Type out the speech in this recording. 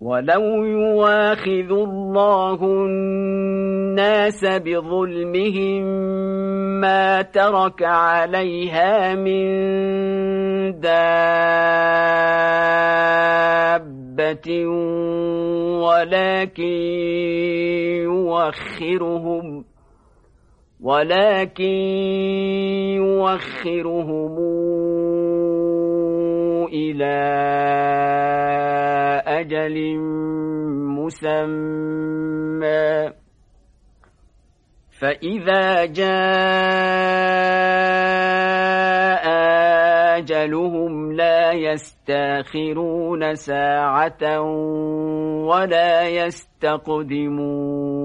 ولو يواخذ الله الناس بظلمهم ما ترك عليها من دابة ولكن يوخرهم ولكن يوخرهم إلى أجل مسمى. فإذا جاء أجلهم لا يستأخرون ساعة ولا يستقدمون.